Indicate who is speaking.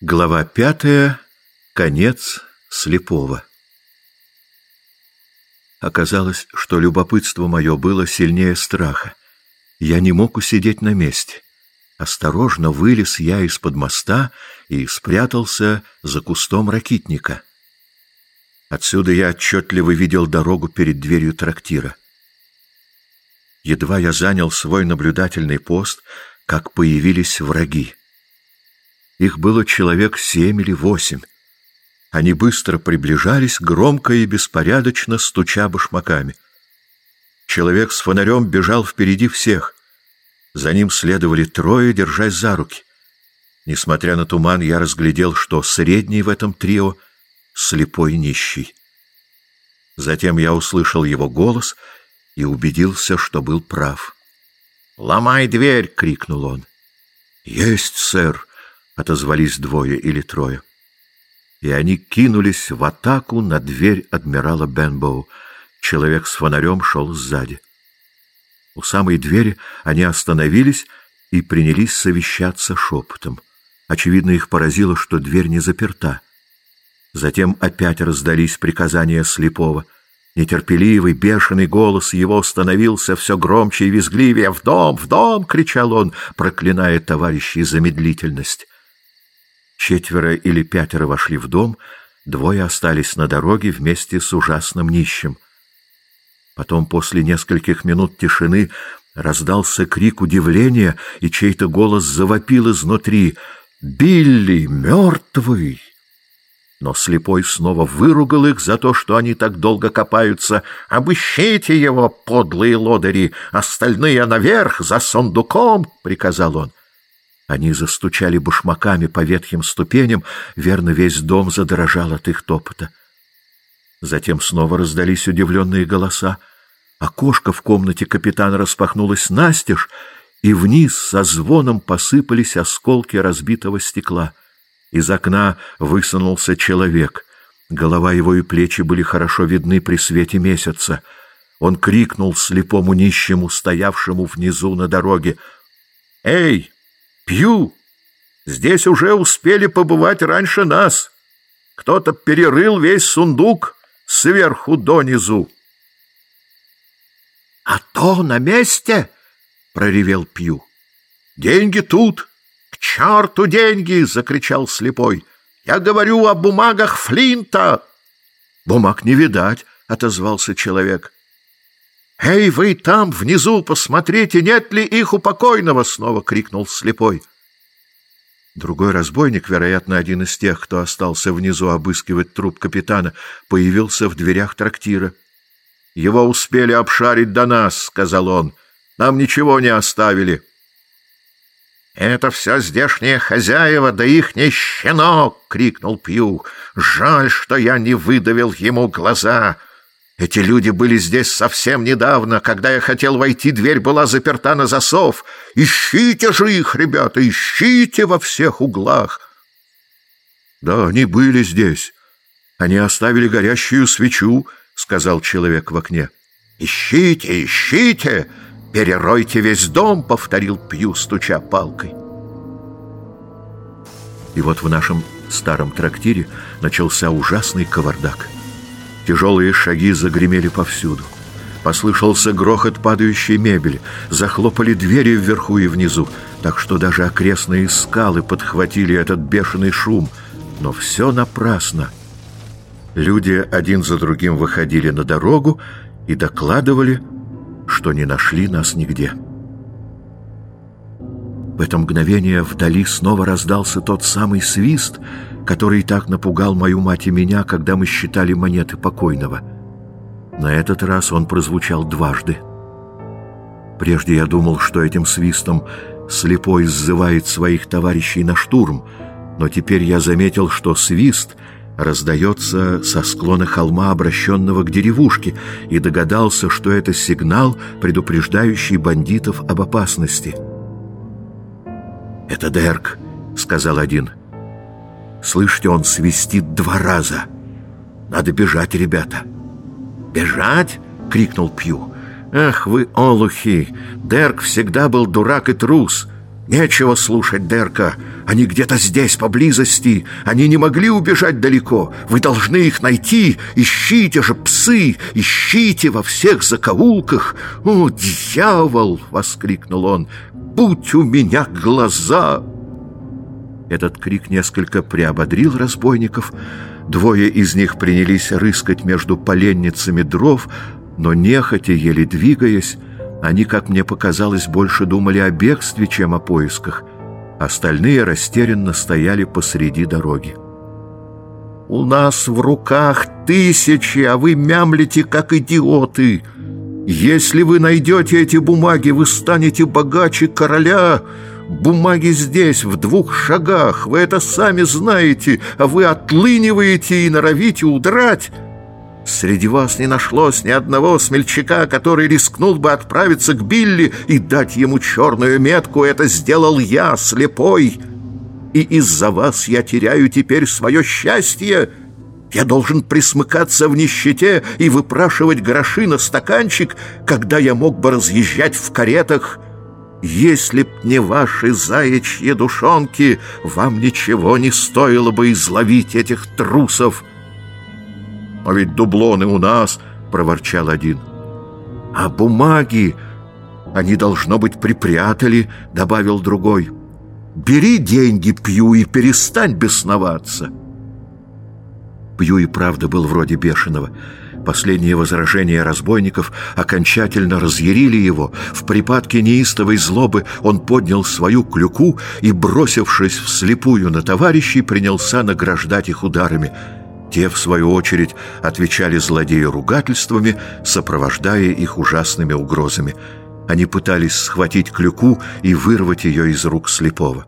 Speaker 1: Глава пятая. Конец слепого. Оказалось, что любопытство мое было сильнее страха. Я не мог усидеть на месте. Осторожно вылез я из-под моста и спрятался за кустом ракитника. Отсюда я отчетливо видел дорогу перед дверью трактира. Едва я занял свой наблюдательный пост, как появились враги. Их было человек семь или восемь. Они быстро приближались, громко и беспорядочно стуча башмаками. Человек с фонарем бежал впереди всех. За ним следовали трое, держась за руки. Несмотря на туман, я разглядел, что средний в этом трио — слепой нищий. Затем я услышал его голос и убедился, что был прав. «Ломай дверь!» — крикнул он. «Есть, сэр!» Отозвались двое или трое. И они кинулись в атаку на дверь адмирала Бенбоу. Человек с фонарем шел сзади. У самой двери они остановились и принялись совещаться шепотом. Очевидно, их поразило, что дверь не заперта. Затем опять раздались приказания слепого. Нетерпеливый, бешеный голос его становился все громче и визгливее. «В дом! В дом!» — кричал он, проклиная товарищей за медлительность. Четверо или пятеро вошли в дом, двое остались на дороге вместе с ужасным нищим. Потом, после нескольких минут тишины, раздался крик удивления, и чей-то голос завопил изнутри «Билли мертвый!» Но слепой снова выругал их за то, что они так долго копаются. «Обыщите его, подлые лодыри! Остальные наверх, за сундуком!» — приказал он. Они застучали башмаками по ветхим ступеням, верно, весь дом задрожал от их топота. Затем снова раздались удивленные голоса. Окошко в комнате капитана распахнулось настежь, и вниз со звоном посыпались осколки разбитого стекла. Из окна высунулся человек. Голова его и плечи были хорошо видны при свете месяца. Он крикнул слепому нищему, стоявшему внизу на дороге. «Эй!» Пью! Здесь уже успели побывать раньше нас. Кто-то перерыл весь сундук сверху донизу. — А то на месте! — проревел Пью. — Деньги тут! К черту деньги! — закричал слепой. — Я говорю о бумагах Флинта! — Бумаг не видать, — отозвался человек. «Эй, вы там, внизу, посмотрите, нет ли их у покойного!» — снова крикнул слепой. Другой разбойник, вероятно, один из тех, кто остался внизу обыскивать труп капитана, появился в дверях трактира. «Его успели обшарить до нас», — сказал он. «Нам ничего не оставили». «Это все здешние хозяева, да их не щенок!» — крикнул Пью. «Жаль, что я не выдавил ему глаза. Эти люди были здесь совсем недавно. Когда я хотел войти, дверь была заперта на засов. Ищите же их, ребята, ищите во всех углах. Да, они были здесь. Они оставили горящую свечу, сказал человек в окне. Ищите, ищите, переройте весь дом, повторил Пью, стуча палкой. И вот в нашем старом трактире начался ужасный кавардак. Тяжелые шаги загремели повсюду. Послышался грохот падающей мебели, захлопали двери вверху и внизу, так что даже окрестные скалы подхватили этот бешеный шум. Но все напрасно. Люди один за другим выходили на дорогу и докладывали, что не нашли нас нигде. В это мгновение вдали снова раздался тот самый свист, который так напугал мою мать и меня, когда мы считали монеты покойного. На этот раз он прозвучал дважды. Прежде я думал, что этим свистом слепой сзывает своих товарищей на штурм, но теперь я заметил, что свист раздается со склона холма, обращенного к деревушке, и догадался, что это сигнал, предупреждающий бандитов об опасности. «Это Дерк», — сказал один. Слышите, он свистит два раза. Надо бежать, ребята. «Бежать?» — крикнул Пью. «Ах вы, олухи! Дерк всегда был дурак и трус. Нечего слушать Дерка. Они где-то здесь, поблизости. Они не могли убежать далеко. Вы должны их найти. Ищите же, псы! Ищите во всех закоулках. О, дьявол! — воскликнул он. Будь у меня глаза! Этот крик несколько приободрил разбойников. Двое из них принялись рыскать между поленницами дров, но нехотя, еле двигаясь, они, как мне показалось, больше думали о бегстве, чем о поисках — Остальные растерянно стояли посреди дороги. «У нас в руках тысячи, а вы мямлите, как идиоты. Если вы найдете эти бумаги, вы станете богаче короля. Бумаги здесь, в двух шагах, вы это сами знаете, а вы отлыниваете и норовите удрать». Среди вас не нашлось ни одного смельчака, который рискнул бы отправиться к Билли и дать ему черную метку. Это сделал я, слепой. И из-за вас я теряю теперь свое счастье. Я должен присмыкаться в нищете и выпрашивать гроши на стаканчик, когда я мог бы разъезжать в каретах. Если б не ваши заячьи душонки, вам ничего не стоило бы изловить этих трусов». «А ведь дублоны у нас!» — проворчал один. «А бумаги они, должно быть, припрятали», — добавил другой. «Бери деньги, Пью, и перестань бесноваться». Пью и правда был вроде бешеного. Последние возражения разбойников окончательно разъярили его. В припадке неистовой злобы он поднял свою клюку и, бросившись вслепую на товарищей, принялся награждать их ударами — те, в свою очередь, отвечали злодею ругательствами, сопровождая их ужасными угрозами. Они пытались схватить клюку и вырвать ее из рук слепого.